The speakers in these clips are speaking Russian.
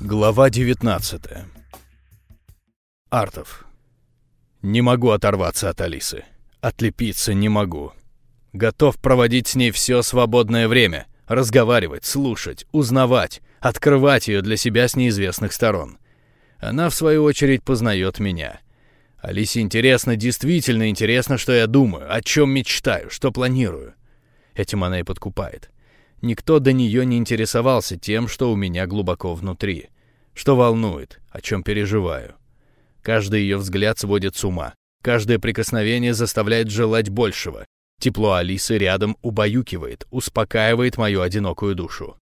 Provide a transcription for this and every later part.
Глава 19 Артов. Не могу оторваться от Алисы. Отлепиться не могу. Готов проводить с ней все свободное время. Разговаривать, слушать, узнавать, открывать ее для себя с неизвестных сторон. Она, в свою очередь, познает меня. Алисе интересно, действительно интересно, что я думаю, о чем мечтаю, что планирую. Этим она и подкупает. Никто до нее не интересовался тем, что у меня глубоко внутри, что волнует, о чем переживаю. Каждый ее взгляд сводит с ума, каждое прикосновение заставляет желать большего. Тепло Алисы рядом убаюкивает, успокаивает мою одинокую душу.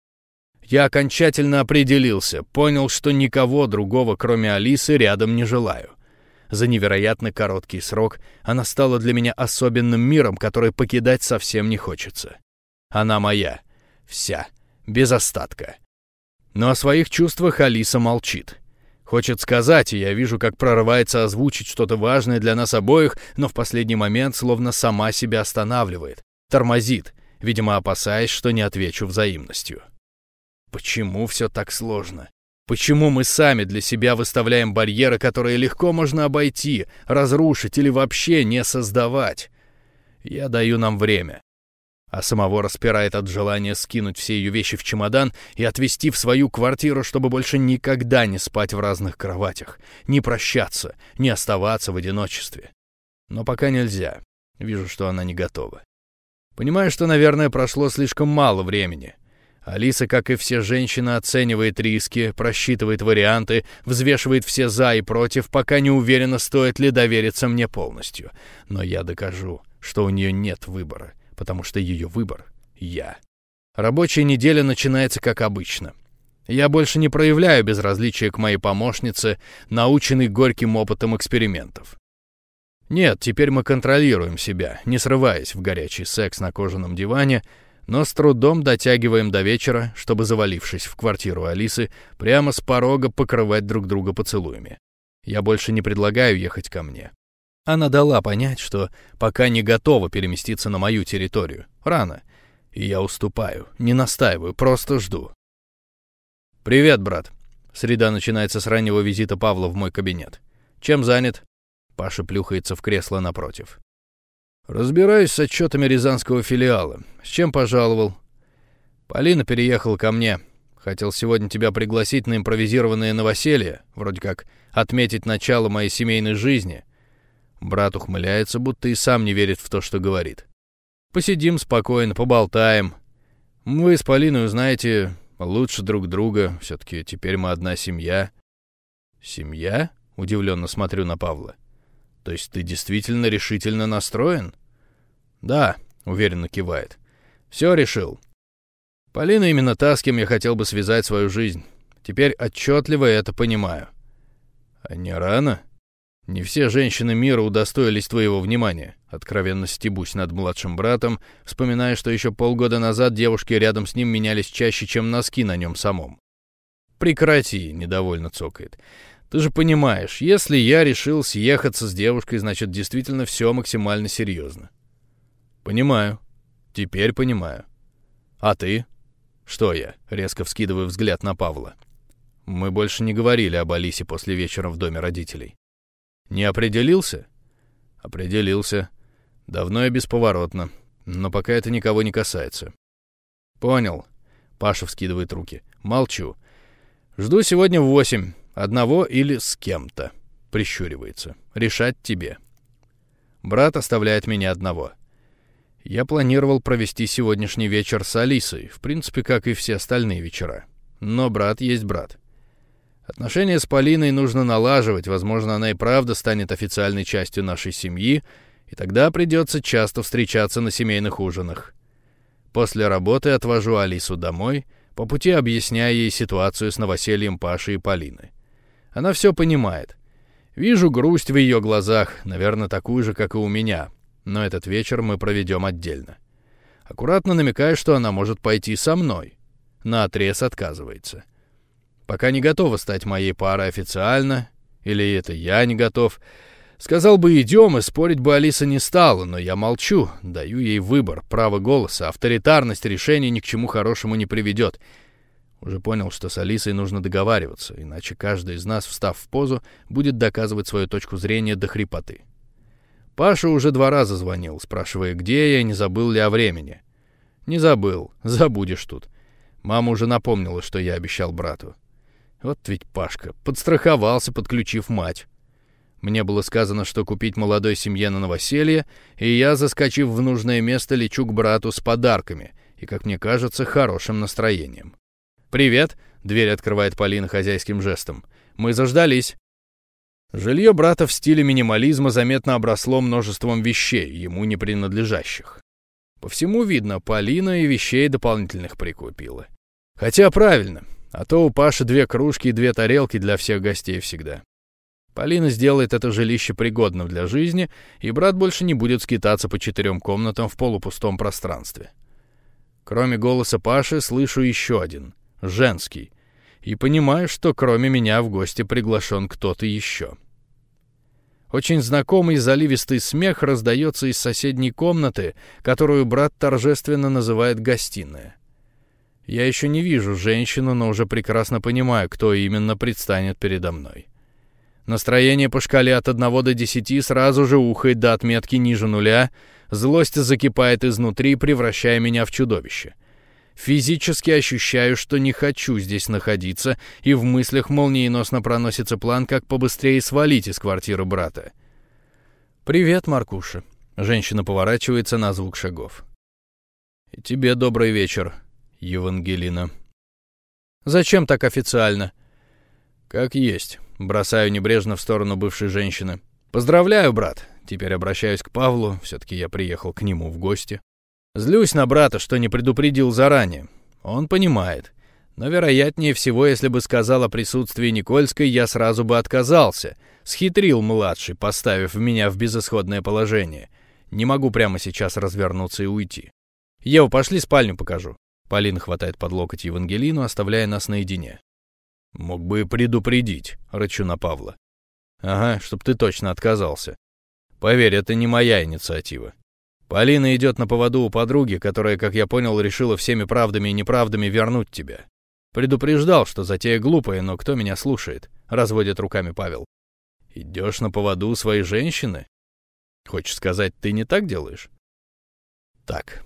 Я окончательно определился, понял, что никого другого, кроме Алисы, рядом не желаю. За невероятно короткий срок она стала для меня особенным миром, который покидать совсем не хочется. Она моя, Вся. Без остатка. Но о своих чувствах Алиса молчит. Хочет сказать, и я вижу, как прорывается озвучить что-то важное для нас обоих, но в последний момент словно сама себя останавливает, тормозит, видимо, опасаясь, что не отвечу взаимностью. Почему все так сложно? Почему мы сами для себя выставляем барьеры, которые легко можно обойти, разрушить или вообще не создавать? Я даю нам время а самого распирает от желания скинуть все ее вещи в чемодан и отвезти в свою квартиру, чтобы больше никогда не спать в разных кроватях, не прощаться, не оставаться в одиночестве. Но пока нельзя. Вижу, что она не готова. Понимаю, что, наверное, прошло слишком мало времени. Алиса, как и все женщины, оценивает риски, просчитывает варианты, взвешивает все «за» и «против», пока не уверена, стоит ли довериться мне полностью. Но я докажу, что у нее нет выбора — потому что ее выбор — я. Рабочая неделя начинается как обычно. Я больше не проявляю безразличия к моей помощнице, наученной горьким опытом экспериментов. Нет, теперь мы контролируем себя, не срываясь в горячий секс на кожаном диване, но с трудом дотягиваем до вечера, чтобы, завалившись в квартиру Алисы, прямо с порога покрывать друг друга поцелуями. Я больше не предлагаю ехать ко мне. Она дала понять, что пока не готова переместиться на мою территорию. Рано. И я уступаю, не настаиваю, просто жду. «Привет, брат». Среда начинается с раннего визита Павла в мой кабинет. «Чем занят?» Паша плюхается в кресло напротив. «Разбираюсь с отчетами рязанского филиала. С чем пожаловал?» «Полина переехала ко мне. Хотел сегодня тебя пригласить на импровизированное новоселье, вроде как отметить начало моей семейной жизни». Брат ухмыляется, будто и сам не верит в то, что говорит. Посидим спокойно, поболтаем. Вы с Полиной узнаете лучше друг друга. Все-таки теперь мы одна семья. Семья? Удивленно смотрю на Павла. То есть ты действительно решительно настроен? Да, уверенно кивает. Все решил. Полина именно та, с кем я хотел бы связать свою жизнь. Теперь отчетливо это понимаю. А не рано? Не все женщины мира удостоились твоего внимания. Откровенно стебусь над младшим братом, вспоминая, что еще полгода назад девушки рядом с ним менялись чаще, чем носки на нем самом. «Прекрати», — недовольно цокает. «Ты же понимаешь, если я решил съехаться с девушкой, значит, действительно все максимально серьезно». «Понимаю. Теперь понимаю. А ты?» «Что я?» — резко вскидываю взгляд на Павла. «Мы больше не говорили об Алисе после вечера в доме родителей». Не определился? Определился. Давно и бесповоротно. Но пока это никого не касается. Понял. Паша вскидывает руки. Молчу. Жду сегодня в восемь. Одного или с кем-то. Прищуривается. Решать тебе. Брат оставляет меня одного. Я планировал провести сегодняшний вечер с Алисой, в принципе, как и все остальные вечера. Но брат есть брат. Отношения с Полиной нужно налаживать, возможно, она и правда станет официальной частью нашей семьи, и тогда придется часто встречаться на семейных ужинах. После работы отвожу Алису домой, по пути объясняя ей ситуацию с новосельем Паши и Полины. Она все понимает. Вижу грусть в ее глазах, наверное, такую же, как и у меня, но этот вечер мы проведем отдельно. Аккуратно намекаю, что она может пойти со мной. На отрез отказывается. Пока не готова стать моей парой официально, или это я не готов. Сказал бы «идем», и спорить бы Алиса не стала, но я молчу, даю ей выбор, право голоса, авторитарность решений ни к чему хорошему не приведет. Уже понял, что с Алисой нужно договариваться, иначе каждый из нас, встав в позу, будет доказывать свою точку зрения до хрипоты. Паша уже два раза звонил, спрашивая, где я не забыл ли о времени. Не забыл, забудешь тут. Мама уже напомнила, что я обещал брату. Вот ведь Пашка подстраховался, подключив мать. Мне было сказано, что купить молодой семье на новоселье, и я, заскочив в нужное место, лечу к брату с подарками и, как мне кажется, хорошим настроением. «Привет!» — дверь открывает Полина хозяйским жестом. «Мы заждались!» Жилье брата в стиле минимализма заметно обросло множеством вещей, ему не принадлежащих. По всему видно, Полина и вещей дополнительных прикупила. Хотя правильно, а то у Паши две кружки и две тарелки для всех гостей всегда. Полина сделает это жилище пригодным для жизни, и брат больше не будет скитаться по четырем комнатам в полупустом пространстве. Кроме голоса Паши слышу еще один — женский, и понимаю, что кроме меня в гости приглашен кто-то еще. Очень знакомый заливистый смех раздается из соседней комнаты, которую брат торжественно называет гостиная. Я еще не вижу женщину, но уже прекрасно понимаю, кто именно предстанет передо мной. Настроение по шкале от 1 до 10 сразу же ухает до отметки ниже нуля, злость закипает изнутри, превращая меня в чудовище. Физически ощущаю, что не хочу здесь находиться, и в мыслях молниеносно проносится план, как побыстрее свалить из квартиры брата. «Привет, Маркуша». Женщина поворачивается на звук шагов. «И тебе добрый вечер, Евангелина». «Зачем так официально?» «Как есть». Бросаю небрежно в сторону бывшей женщины. «Поздравляю, брат». Теперь обращаюсь к Павлу, все-таки я приехал к нему в гости. Злюсь на брата, что не предупредил заранее. Он понимает. Но вероятнее всего, если бы сказал о присутствии Никольской, я сразу бы отказался. Схитрил младший, поставив меня в безысходное положение. Не могу прямо сейчас развернуться и уйти. Ева, пошли спальню покажу. Полина хватает под локоть Евангелину, оставляя нас наедине. Мог бы предупредить, рычу на Павла. Ага, чтоб ты точно отказался. Поверь, это не моя инициатива. Полина идет на поводу у подруги, которая, как я понял, решила всеми правдами и неправдами вернуть тебя. Предупреждал, что затея глупая, но кто меня слушает? Разводит руками Павел. Идешь на поводу у своей женщины? Хочешь сказать, ты не так делаешь? Так,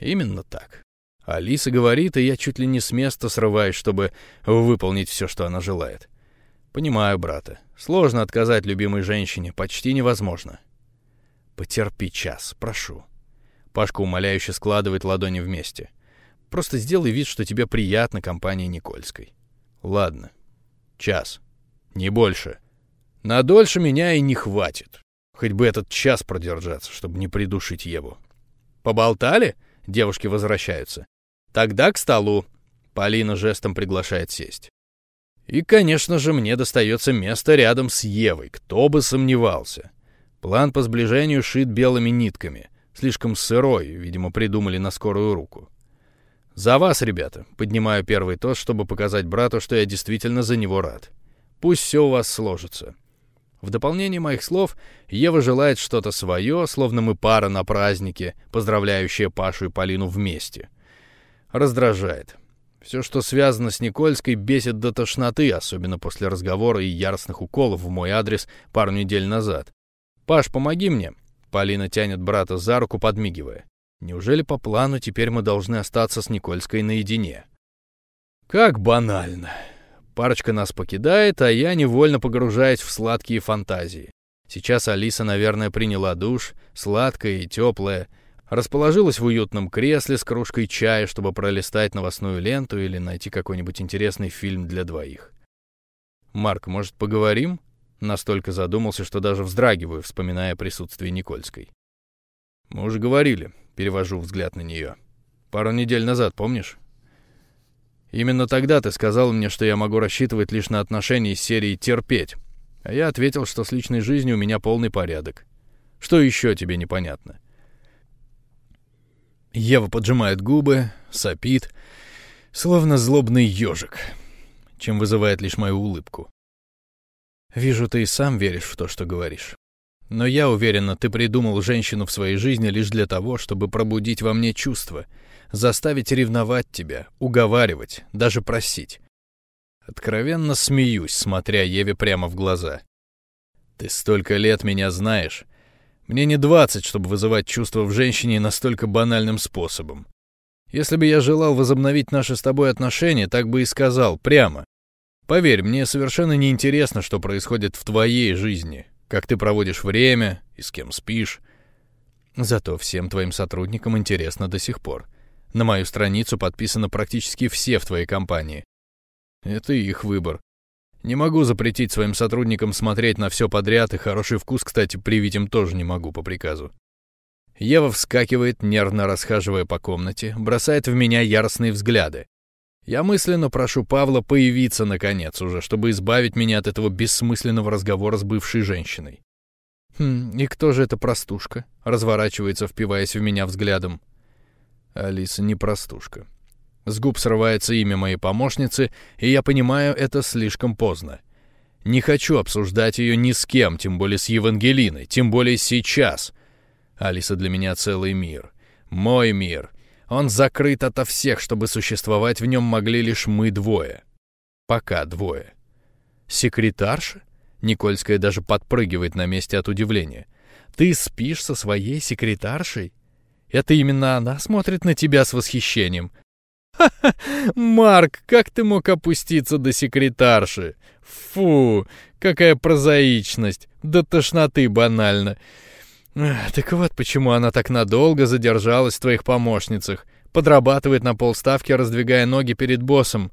именно так. Алиса говорит, и я чуть ли не с места срываюсь, чтобы выполнить все, что она желает. Понимаю, брата. Сложно отказать любимой женщине, почти невозможно. Потерпи час, прошу. Пашка умоляюще складывает ладони вместе. Просто сделай вид, что тебе приятна компания Никольской. Ладно. Час. Не больше. На дольше меня и не хватит. Хоть бы этот час продержаться, чтобы не придушить Еву. Поболтали? Девушки возвращаются. Тогда к столу. Полина жестом приглашает сесть. И, конечно же, мне достается место рядом с Евой, кто бы сомневался. План по сближению шит белыми нитками. Слишком сырой, видимо, придумали на скорую руку. «За вас, ребята!» — поднимаю первый тост, чтобы показать брату, что я действительно за него рад. «Пусть все у вас сложится». В дополнение моих слов, Ева желает что-то свое, словно мы пара на празднике, поздравляющая Пашу и Полину вместе. Раздражает. Все, что связано с Никольской, бесит до тошноты, особенно после разговора и яростных уколов в мой адрес пару недель назад. «Паш, помоги мне!» Полина тянет брата за руку, подмигивая. «Неужели по плану теперь мы должны остаться с Никольской наедине?» «Как банально!» Парочка нас покидает, а я невольно погружаюсь в сладкие фантазии. Сейчас Алиса, наверное, приняла душ, сладкая и теплая, расположилась в уютном кресле с кружкой чая, чтобы пролистать новостную ленту или найти какой-нибудь интересный фильм для двоих. «Марк, может, поговорим?» Настолько задумался, что даже вздрагиваю, вспоминая присутствие Никольской. «Мы уже говорили», — перевожу взгляд на нее. «Пару недель назад, помнишь?» «Именно тогда ты сказал мне, что я могу рассчитывать лишь на отношения из серии «терпеть», а я ответил, что с личной жизнью у меня полный порядок. Что еще тебе непонятно?» Ева поджимает губы, сопит, словно злобный ежик, чем вызывает лишь мою улыбку. Вижу, ты и сам веришь в то, что говоришь. Но я уверена, ты придумал женщину в своей жизни лишь для того, чтобы пробудить во мне чувства, заставить ревновать тебя, уговаривать, даже просить. Откровенно смеюсь, смотря Еве прямо в глаза. Ты столько лет меня знаешь. Мне не двадцать, чтобы вызывать чувства в женщине настолько банальным способом. Если бы я желал возобновить наши с тобой отношения, так бы и сказал, прямо. Поверь, мне совершенно не интересно, что происходит в твоей жизни, как ты проводишь время и с кем спишь. Зато всем твоим сотрудникам интересно до сих пор. На мою страницу подписаны практически все в твоей компании. Это их выбор. Не могу запретить своим сотрудникам смотреть на все подряд, и хороший вкус, кстати, привить им тоже не могу по приказу. Ева вскакивает, нервно расхаживая по комнате, бросает в меня яростные взгляды. Я мысленно прошу Павла появиться, наконец, уже, чтобы избавить меня от этого бессмысленного разговора с бывшей женщиной. «Хм, и кто же эта простушка?» — разворачивается, впиваясь в меня взглядом. Алиса не простушка. С губ срывается имя моей помощницы, и я понимаю, это слишком поздно. Не хочу обсуждать ее ни с кем, тем более с Евангелиной, тем более сейчас. Алиса для меня целый мир. Мой мир. Он закрыт ото всех, чтобы существовать в нем могли лишь мы двое. Пока двое. Секретарша? Никольская даже подпрыгивает на месте от удивления. Ты спишь со своей секретаршей? Это именно она смотрит на тебя с восхищением. Марк, как ты мог опуститься до секретарши? Фу, какая прозаичность, до тошноты банально. Так вот, почему она так надолго задержалась в твоих помощницах, подрабатывает на полставки, раздвигая ноги перед боссом.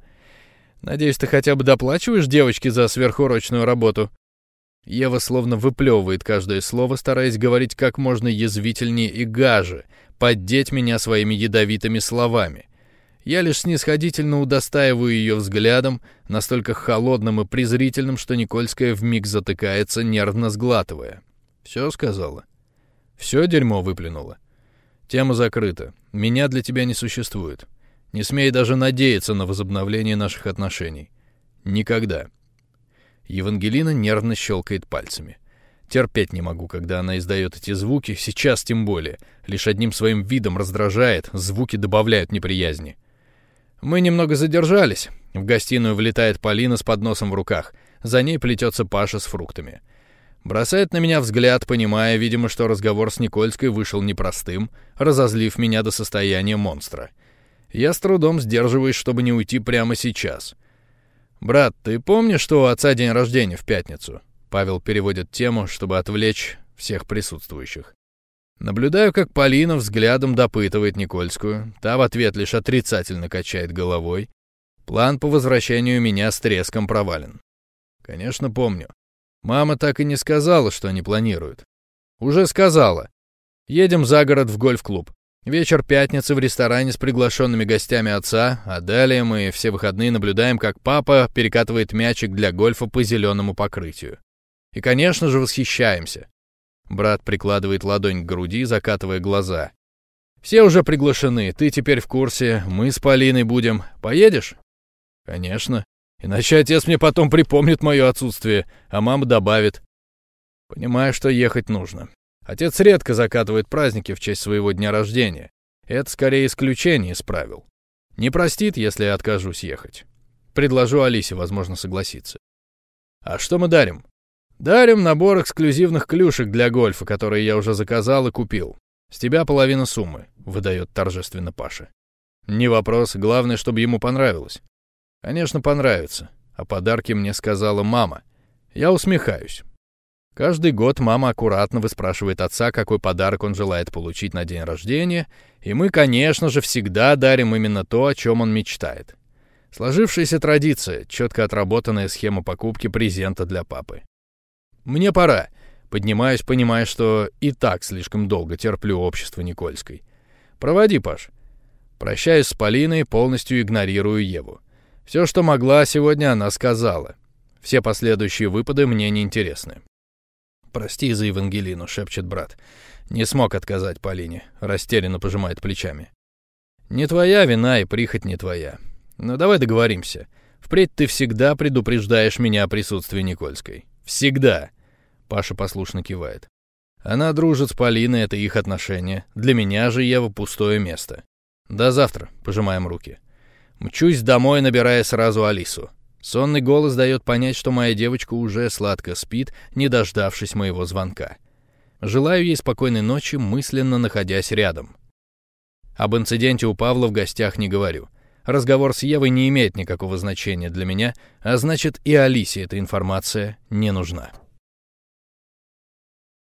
Надеюсь, ты хотя бы доплачиваешь девочке за сверхурочную работу? Ева словно выплевывает каждое слово, стараясь говорить как можно язвительнее и гаже, поддеть меня своими ядовитыми словами. Я лишь снисходительно удостаиваю ее взглядом, настолько холодным и презрительным, что Никольская вмиг затыкается, нервно сглатывая. «Все сказала?» «Все дерьмо выплюнула?» «Тема закрыта. Меня для тебя не существует. Не смей даже надеяться на возобновление наших отношений. Никогда». Евангелина нервно щелкает пальцами. Терпеть не могу, когда она издает эти звуки, сейчас тем более. Лишь одним своим видом раздражает, звуки добавляют неприязни. Мы немного задержались. В гостиную влетает Полина с подносом в руках. За ней плетется Паша с фруктами. Бросает на меня взгляд, понимая, видимо, что разговор с Никольской вышел непростым, разозлив меня до состояния монстра. Я с трудом сдерживаюсь, чтобы не уйти прямо сейчас. «Брат, ты помнишь, что у отца день рождения в пятницу?» Павел переводит тему, чтобы отвлечь всех присутствующих. Наблюдаю, как Полина взглядом допытывает Никольскую. Та в ответ лишь отрицательно качает головой. План по возвращению меня с треском провален. Конечно, помню. Мама так и не сказала, что они планируют. Уже сказала. Едем за город в гольф-клуб. Вечер пятницы в ресторане с приглашенными гостями отца, а далее мы все выходные наблюдаем, как папа перекатывает мячик для гольфа по зеленому покрытию. И, конечно же, восхищаемся. Брат прикладывает ладонь к груди, закатывая глаза. «Все уже приглашены, ты теперь в курсе, мы с Полиной будем. Поедешь?» «Конечно. Иначе отец мне потом припомнит мое отсутствие, а мама добавит». «Понимаю, что ехать нужно. Отец редко закатывает праздники в честь своего дня рождения. Это скорее исключение из правил. Не простит, если я откажусь ехать. Предложу Алисе, возможно, согласиться. А что мы дарим? Дарим набор эксклюзивных клюшек для гольфа, которые я уже заказал и купил. С тебя половина суммы, выдает торжественно Паша. Не вопрос, главное, чтобы ему понравилось. Конечно, понравится. О подарке мне сказала мама. Я усмехаюсь. Каждый год мама аккуратно выспрашивает отца, какой подарок он желает получить на день рождения, и мы, конечно же, всегда дарим именно то, о чем он мечтает. Сложившаяся традиция, четко отработанная схема покупки презента для папы. Мне пора. Поднимаюсь, понимая, что и так слишком долго терплю общество Никольской. Проводи, Паш. Прощаюсь с Полиной, полностью игнорирую Еву. Все, что могла, сегодня она сказала. Все последующие выпады мне не интересны. «Прости за Евангелину», — шепчет брат. «Не смог отказать Полине», — растерянно пожимает плечами. «Не твоя вина и прихоть не твоя. Но давай договоримся. Впредь ты всегда предупреждаешь меня о присутствии Никольской. Всегда!» Паша послушно кивает. «Она дружит с Полиной, это их отношения. Для меня же Ева пустое место. До завтра, пожимаем руки. Мчусь домой, набирая сразу Алису. Сонный голос дает понять, что моя девочка уже сладко спит, не дождавшись моего звонка. Желаю ей спокойной ночи, мысленно находясь рядом. Об инциденте у Павла в гостях не говорю. Разговор с Евой не имеет никакого значения для меня, а значит и Алисе эта информация не нужна.